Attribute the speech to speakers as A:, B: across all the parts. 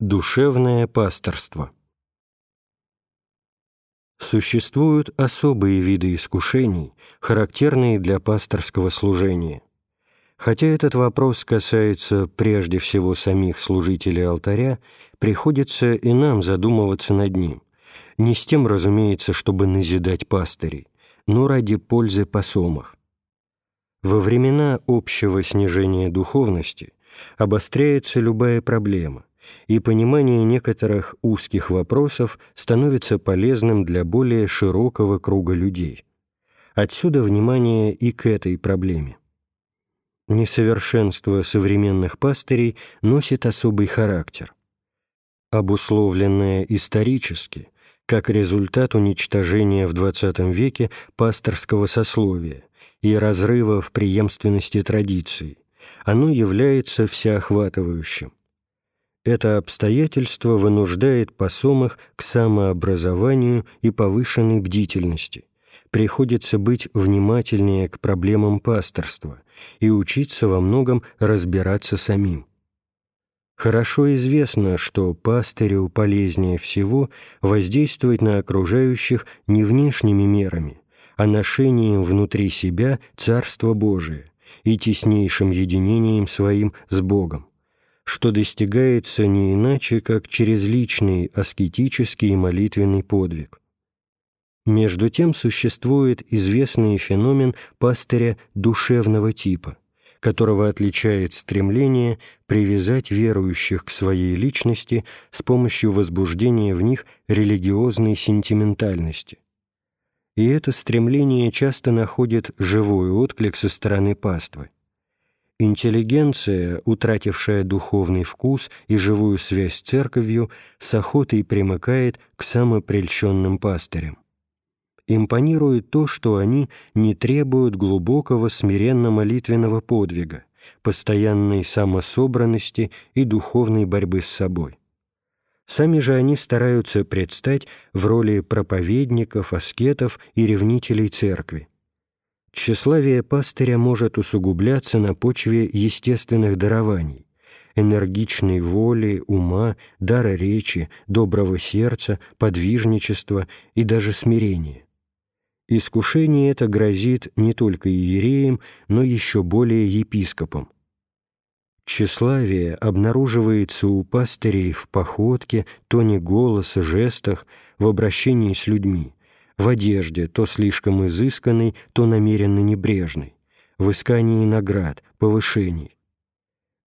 A: Душевное пасторство Существуют особые виды искушений, характерные для пасторского служения. Хотя этот вопрос касается прежде всего самих служителей алтаря, приходится и нам задумываться над ним. Не с тем, разумеется, чтобы назидать пастырей, но ради пользы посомах. Во времена общего снижения духовности обостряется любая проблема, и понимание некоторых узких вопросов становится полезным для более широкого круга людей. Отсюда внимание и к этой проблеме. Несовершенство современных пастырей носит особый характер. Обусловленное исторически, как результат уничтожения в XX веке пасторского сословия и разрыва в преемственности традиций, оно является всеохватывающим. Это обстоятельство вынуждает посомах к самообразованию и повышенной бдительности. Приходится быть внимательнее к проблемам пасторства и учиться во многом разбираться самим. Хорошо известно, что пастырю полезнее всего воздействовать на окружающих не внешними мерами, а ношением внутри себя Царства Божие и теснейшим единением своим с Богом что достигается не иначе, как через личный аскетический и молитвенный подвиг. Между тем существует известный феномен пастыря душевного типа, которого отличает стремление привязать верующих к своей личности с помощью возбуждения в них религиозной сентиментальности. И это стремление часто находит живой отклик со стороны паствы. Интеллигенция, утратившая духовный вкус и живую связь с церковью, с охотой примыкает к самопрельщенным пастырям. Импонирует то, что они не требуют глубокого смиренно-молитвенного подвига, постоянной самособранности и духовной борьбы с собой. Сами же они стараются предстать в роли проповедников, аскетов и ревнителей церкви. Тщеславие пастыря может усугубляться на почве естественных дарований, энергичной воли, ума, дара речи, доброго сердца, подвижничества и даже смирения. Искушение это грозит не только иереям, но еще более епископам. Тщеславие обнаруживается у пастырей в походке, тоне голоса, жестах, в обращении с людьми, в одежде, то слишком изысканной, то намеренно небрежной, в искании наград, повышений.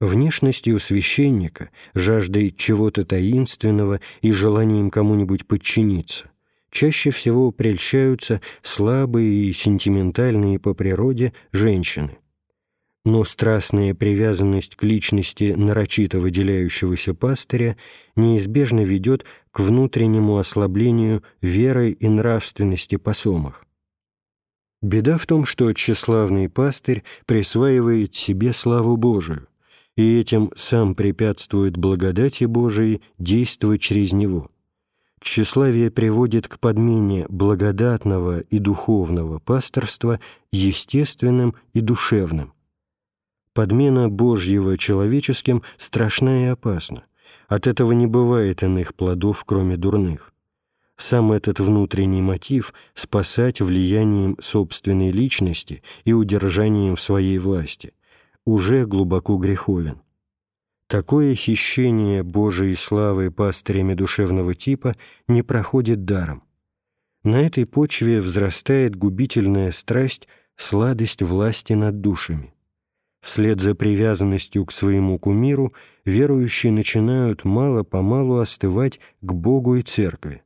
A: Внешностью священника, жаждой чего-то таинственного и желанием кому-нибудь подчиниться, чаще всего прельщаются слабые и сентиментальные по природе женщины но страстная привязанность к личности нарочито выделяющегося пастыря неизбежно ведет к внутреннему ослаблению веры и нравственности посомах. Беда в том, что тщеславный пастырь присваивает себе славу Божию, и этим сам препятствует благодати Божией действовать через него. Тщеславие приводит к подмене благодатного и духовного пасторства естественным и душевным, Подмена Божьего человеческим страшна и опасна. От этого не бывает иных плодов, кроме дурных. Сам этот внутренний мотив — спасать влиянием собственной личности и удержанием в своей власти — уже глубоко греховен. Такое хищение Божией славы пастырями душевного типа не проходит даром. На этой почве взрастает губительная страсть, сладость власти над душами. Вслед за привязанностью к своему кумиру верующие начинают мало-помалу остывать к Богу и Церкви.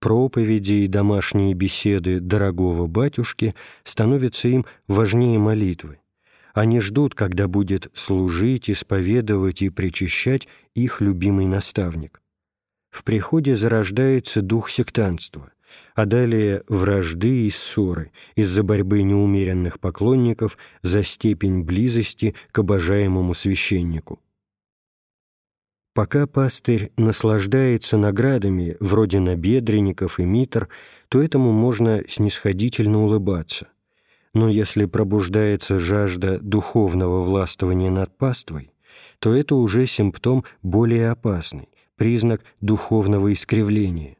A: Проповеди и домашние беседы дорогого батюшки становятся им важнее молитвы. Они ждут, когда будет служить, исповедовать и причащать их любимый наставник. В приходе зарождается дух сектантства, а далее вражды и ссоры из-за борьбы неумеренных поклонников за степень близости к обожаемому священнику. Пока пастырь наслаждается наградами вроде набедренников и митр, то этому можно снисходительно улыбаться. Но если пробуждается жажда духовного властвования над паствой, то это уже симптом более опасный, признак духовного искривления.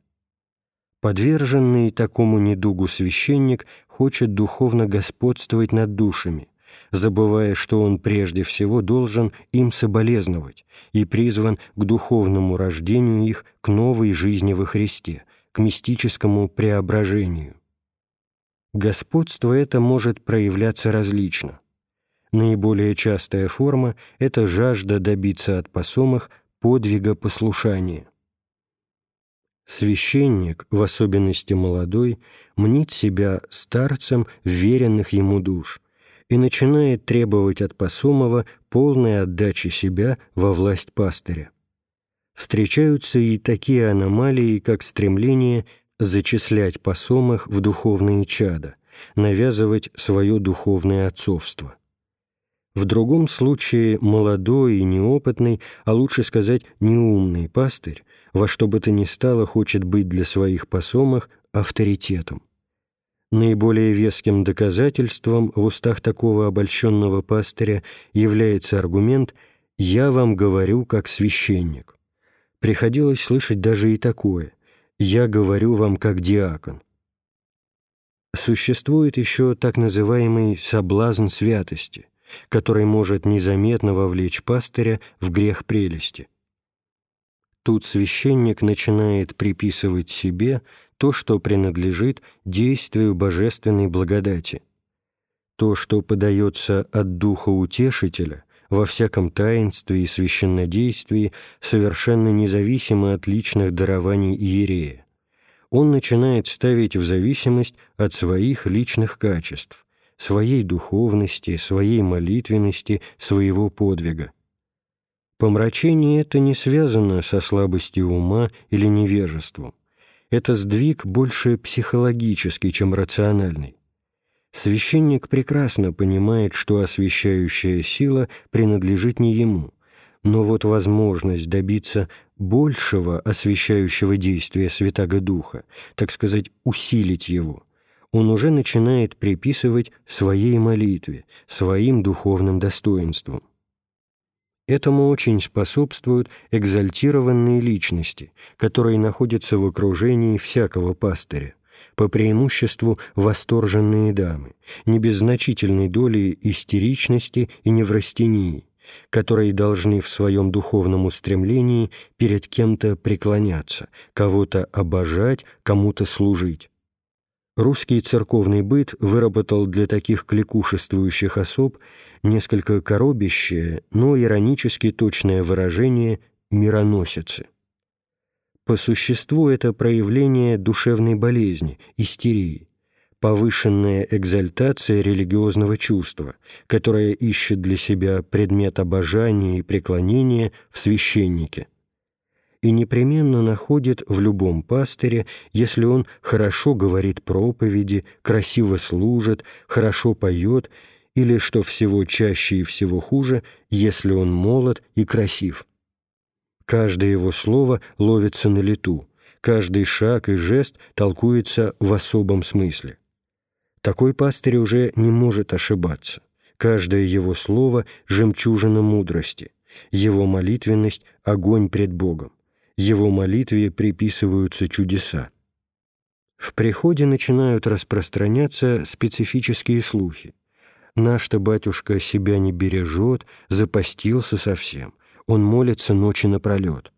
A: Подверженный такому недугу священник хочет духовно господствовать над душами, забывая, что он прежде всего должен им соболезновать и призван к духовному рождению их к новой жизни во Христе, к мистическому преображению. Господство это может проявляться различно. Наиболее частая форма – это жажда добиться от посомых подвига послушания. Священник, в особенности молодой, мнит себя старцем веренных ему душ и начинает требовать от посомого полной отдачи себя во власть пастыря. Встречаются и такие аномалии, как стремление зачислять посомых в духовные чада, навязывать свое духовное отцовство. В другом случае молодой и неопытный, а лучше сказать неумный пастырь, во что бы то ни стало хочет быть для своих посомых авторитетом. Наиболее веским доказательством в устах такого обольщенного пастыря является аргумент «я вам говорю как священник». Приходилось слышать даже и такое «я говорю вам как диакон». Существует еще так называемый соблазн святости – который может незаметно вовлечь пастыря в грех прелести. Тут священник начинает приписывать себе то, что принадлежит действию божественной благодати. То, что подается от Духа Утешителя, во всяком таинстве и священнодействии, совершенно независимо от личных дарований иерея. Он начинает ставить в зависимость от своих личных качеств, своей духовности, своей молитвенности, своего подвига. Помрачение это не связано со слабостью ума или невежеством. Это сдвиг больше психологический, чем рациональный. Священник прекрасно понимает, что освящающая сила принадлежит не ему, но вот возможность добиться большего освящающего действия Святаго Духа, так сказать, усилить его – он уже начинает приписывать своей молитве, своим духовным достоинствам. Этому очень способствуют экзальтированные личности, которые находятся в окружении всякого пастыря, по преимуществу восторженные дамы, не без доли истеричности и неврастении, которые должны в своем духовном устремлении перед кем-то преклоняться, кого-то обожать, кому-то служить. Русский церковный быт выработал для таких кликушествующих особ несколько коробящее, но иронически точное выражение «мироносицы». По существу это проявление душевной болезни, истерии, повышенная экзальтация религиозного чувства, которое ищет для себя предмет обожания и преклонения в священнике – и непременно находит в любом пастыре, если он хорошо говорит проповеди, красиво служит, хорошо поет, или, что всего чаще и всего хуже, если он молод и красив. Каждое его слово ловится на лету, каждый шаг и жест толкуется в особом смысле. Такой пастырь уже не может ошибаться. Каждое его слово — жемчужина мудрости, его молитвенность — огонь пред Богом его молитве приписываются чудеса. В приходе начинают распространяться специфические слухи. Наш-то батюшка себя не бережет, запастился совсем, он молится ночи напролет.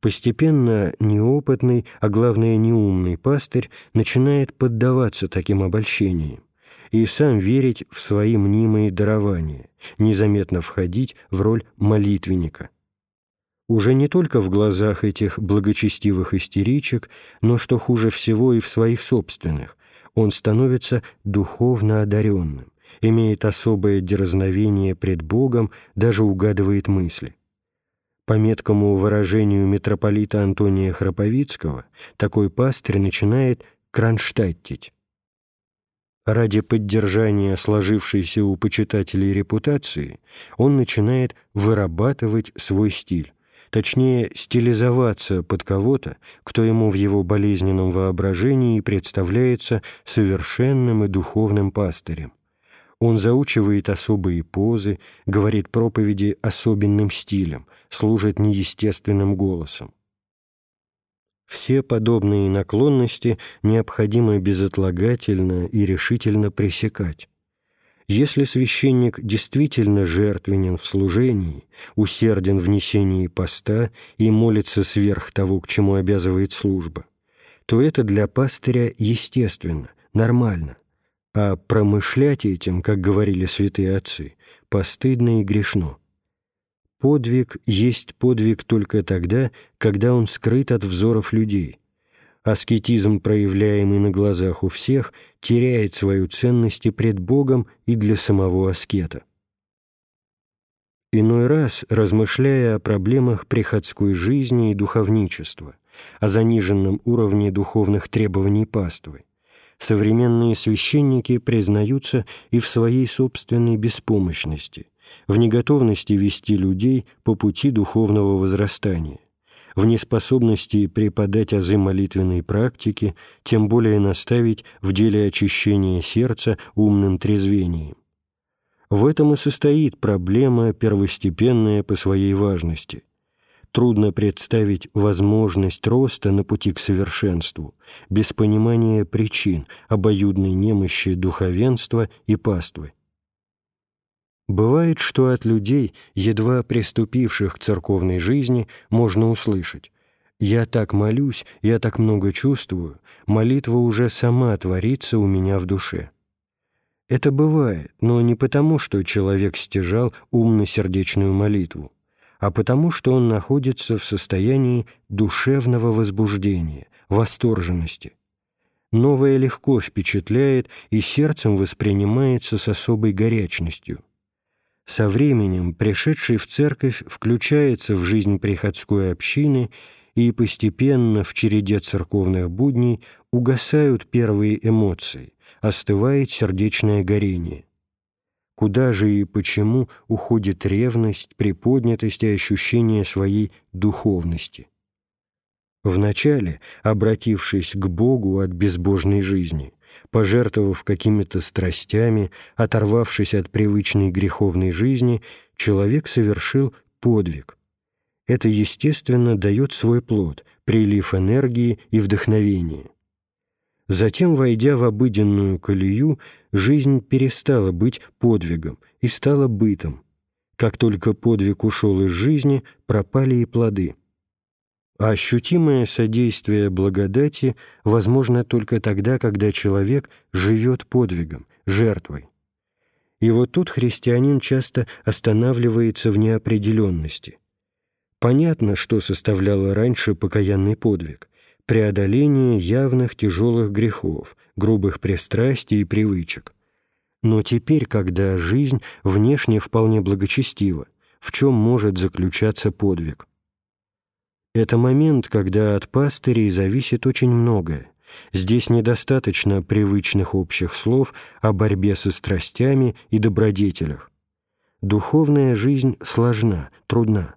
A: Постепенно неопытный, а главное неумный пастырь начинает поддаваться таким обольщениям и сам верить в свои мнимые дарования, незаметно входить в роль молитвенника уже не только в глазах этих благочестивых истеричек, но, что хуже всего, и в своих собственных. Он становится духовно одаренным, имеет особое дерзновение пред Богом, даже угадывает мысли. По меткому выражению митрополита Антония Храповицкого, такой пастырь начинает кронштадтить. Ради поддержания сложившейся у почитателей репутации он начинает вырабатывать свой стиль, точнее, стилизоваться под кого-то, кто ему в его болезненном воображении представляется совершенным и духовным пастырем. Он заучивает особые позы, говорит проповеди особенным стилем, служит неестественным голосом. Все подобные наклонности необходимо безотлагательно и решительно пресекать. Если священник действительно жертвенен в служении, усерден в несении поста и молится сверх того, к чему обязывает служба, то это для пастыря естественно, нормально, а промышлять этим, как говорили святые отцы, постыдно и грешно. Подвиг есть подвиг только тогда, когда он скрыт от взоров людей. Аскетизм, проявляемый на глазах у всех, теряет свою ценность и пред Богом, и для самого аскета. Иной раз, размышляя о проблемах приходской жизни и духовничества, о заниженном уровне духовных требований паствы, современные священники признаются и в своей собственной беспомощности, в неготовности вести людей по пути духовного возрастания, в неспособности преподать азы молитвенной практики, тем более наставить в деле очищения сердца умным трезвением. В этом и состоит проблема первостепенная по своей важности. Трудно представить возможность роста на пути к совершенству без понимания причин обоюдной немощи духовенства и паствы. Бывает, что от людей, едва приступивших к церковной жизни, можно услышать «Я так молюсь, я так много чувствую, молитва уже сама творится у меня в душе». Это бывает, но не потому, что человек стяжал умно-сердечную молитву, а потому, что он находится в состоянии душевного возбуждения, восторженности. Новое легко впечатляет и сердцем воспринимается с особой горячностью – со временем пришедший в церковь включается в жизнь приходской общины, и постепенно в череде церковных будней угасают первые эмоции, остывает сердечное горение. Куда же и почему уходит ревность, приподнятость и ощущение своей духовности? Вначале, обратившись к Богу от безбожной жизни, пожертвовав какими-то страстями, оторвавшись от привычной греховной жизни, человек совершил подвиг. Это, естественно, дает свой плод, прилив энергии и вдохновения. Затем, войдя в обыденную колею, жизнь перестала быть подвигом и стала бытом. Как только подвиг ушел из жизни, пропали и плоды – а ощутимое содействие благодати возможно только тогда, когда человек живет подвигом, жертвой. И вот тут христианин часто останавливается в неопределенности. Понятно, что составляло раньше покаянный подвиг – преодоление явных тяжелых грехов, грубых пристрастий и привычек. Но теперь, когда жизнь внешне вполне благочестива, в чем может заключаться подвиг? Это момент, когда от пастырей зависит очень многое. Здесь недостаточно привычных общих слов о борьбе со страстями и добродетелях. Духовная жизнь сложна, трудна,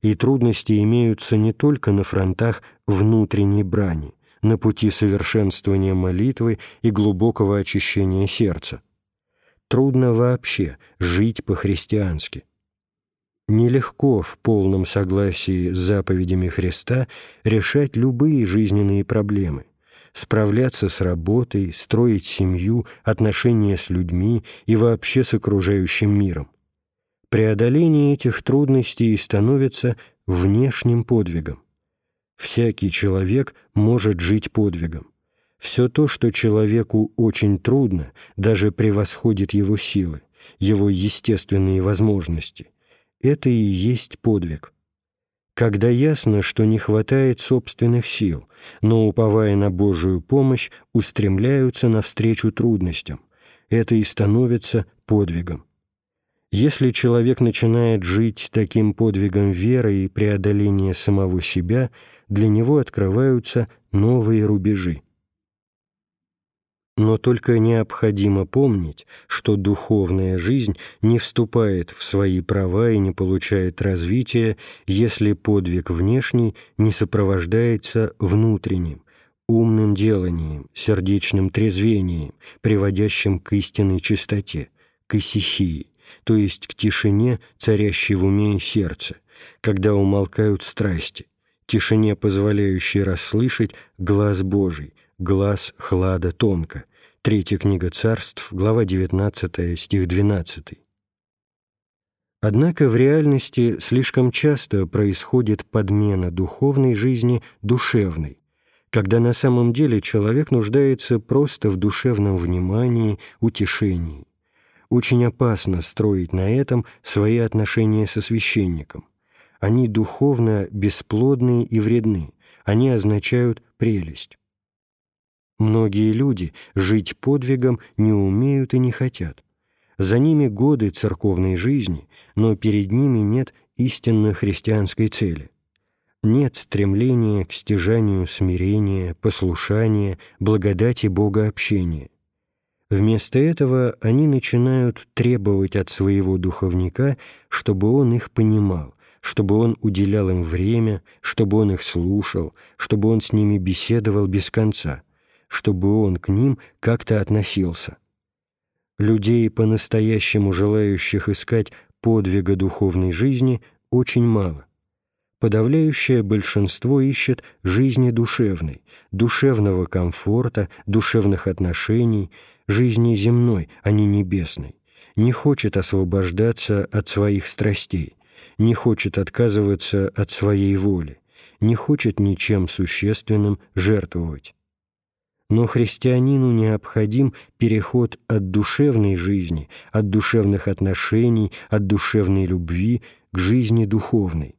A: и трудности имеются не только на фронтах внутренней брани, на пути совершенствования молитвы и глубокого очищения сердца. Трудно вообще жить по-христиански – Нелегко в полном согласии с заповедями Христа решать любые жизненные проблемы, справляться с работой, строить семью, отношения с людьми и вообще с окружающим миром. Преодоление этих трудностей становится внешним подвигом. Всякий человек может жить подвигом. Все то, что человеку очень трудно, даже превосходит его силы, его естественные возможности – это и есть подвиг. Когда ясно, что не хватает собственных сил, но, уповая на Божию помощь, устремляются навстречу трудностям, это и становится подвигом. Если человек начинает жить таким подвигом веры и преодоления самого себя, для него открываются новые рубежи. Но только необходимо помнить, что духовная жизнь не вступает в свои права и не получает развития, если подвиг внешний не сопровождается внутренним, умным деланием, сердечным трезвением, приводящим к истинной чистоте, к исихии, то есть к тишине, царящей в уме и сердце, когда умолкают страсти, тишине, позволяющей расслышать глаз Божий, глаз хлада тонко. Третья книга царств, глава 19, стих 12. Однако в реальности слишком часто происходит подмена духовной жизни душевной, когда на самом деле человек нуждается просто в душевном внимании, утешении. Очень опасно строить на этом свои отношения со священником. Они духовно бесплодные и вредны, они означают прелесть. Многие люди жить подвигом не умеют и не хотят. За ними годы церковной жизни, но перед ними нет истинно христианской цели. Нет стремления к стяжанию смирения, послушания, благодати Бога общения. Вместо этого они начинают требовать от своего духовника, чтобы он их понимал, чтобы он уделял им время, чтобы он их слушал, чтобы он с ними беседовал без конца, чтобы он к ним как-то относился. Людей, по-настоящему желающих искать подвига духовной жизни, очень мало. Подавляющее большинство ищет жизни душевной, душевного комфорта, душевных отношений, жизни земной, а не небесной, не хочет освобождаться от своих страстей, не хочет отказываться от своей воли, не хочет ничем существенным жертвовать но христианину необходим переход от душевной жизни, от душевных отношений, от душевной любви к жизни духовной.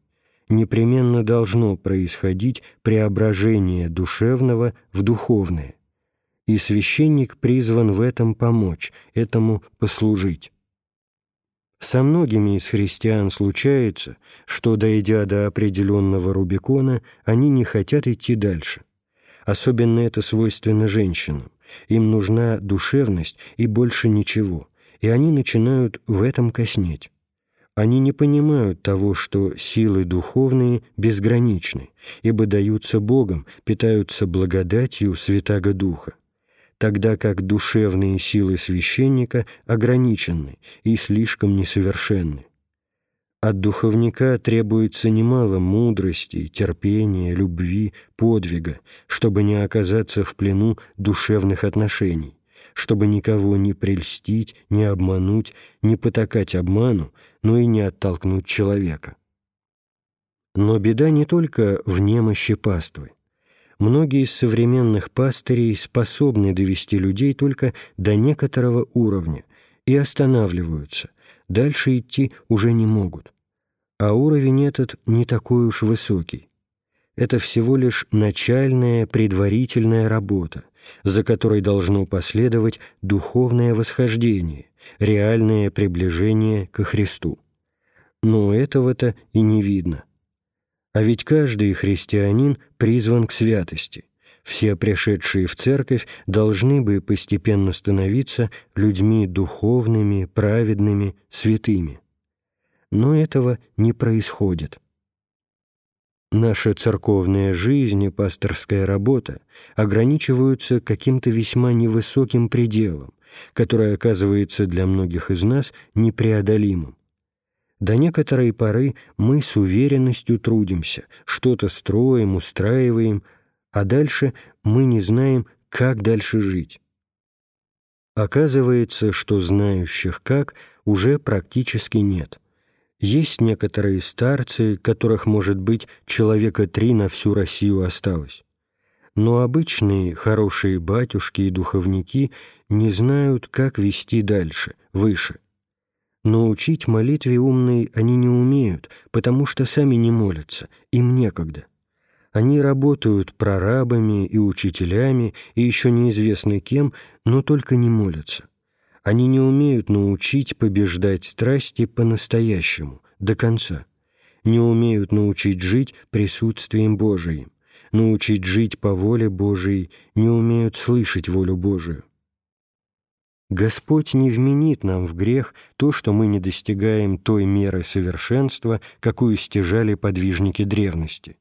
A: Непременно должно происходить преображение душевного в духовное. И священник призван в этом помочь, этому послужить. Со многими из христиан случается, что, дойдя до определенного Рубикона, они не хотят идти дальше. Особенно это свойственно женщинам. Им нужна душевность и больше ничего, и они начинают в этом коснеть. Они не понимают того, что силы духовные безграничны, ибо даются Богом, питаются благодатью Святаго Духа, тогда как душевные силы священника ограничены и слишком несовершенны. От духовника требуется немало мудрости, терпения, любви, подвига, чтобы не оказаться в плену душевных отношений, чтобы никого не прельстить, не обмануть, не потакать обману, но и не оттолкнуть человека. Но беда не только в немощи паствы. Многие из современных пастырей способны довести людей только до некоторого уровня и останавливаются, дальше идти уже не могут. А уровень этот не такой уж высокий. Это всего лишь начальная предварительная работа, за которой должно последовать духовное восхождение, реальное приближение ко Христу. Но этого-то и не видно. А ведь каждый христианин призван к святости. Все пришедшие в церковь должны бы постепенно становиться людьми духовными, праведными, святыми но этого не происходит. Наша церковная жизнь и пасторская работа ограничиваются каким-то весьма невысоким пределом, который оказывается для многих из нас непреодолимым. До некоторой поры мы с уверенностью трудимся, что-то строим, устраиваем, а дальше мы не знаем, как дальше жить. Оказывается, что знающих как уже практически нет – есть некоторые старцы, которых, может быть, человека три на всю Россию осталось. Но обычные хорошие батюшки и духовники не знают, как вести дальше, выше. Но учить молитве умной они не умеют, потому что сами не молятся, им некогда. Они работают прорабами и учителями, и еще неизвестно кем, но только не молятся. Они не умеют научить побеждать страсти по-настоящему, до конца. Не умеют научить жить присутствием Божиим, научить жить по воле Божией, не умеют слышать волю Божию. Господь не вменит нам в грех то, что мы не достигаем той меры совершенства, какую стяжали подвижники древности.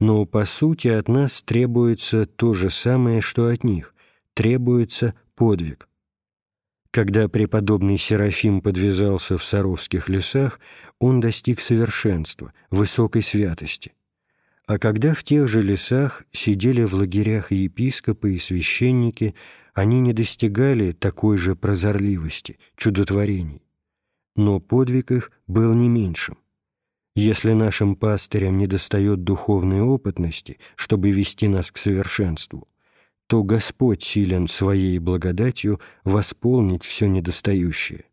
A: Но, по сути, от нас требуется то же самое, что от них, требуется подвиг. Когда преподобный Серафим подвязался в Саровских лесах, он достиг совершенства, высокой святости. А когда в тех же лесах сидели в лагерях и епископы, и священники, они не достигали такой же прозорливости, чудотворений. Но подвиг их был не меньшим. Если нашим пастырям недостает духовной опытности, чтобы вести нас к совершенству, то Господь силен Своей благодатью восполнить все недостающее.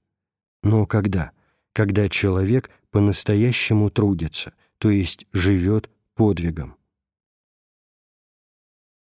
A: Но когда? Когда человек по-настоящему трудится, то есть живет подвигом.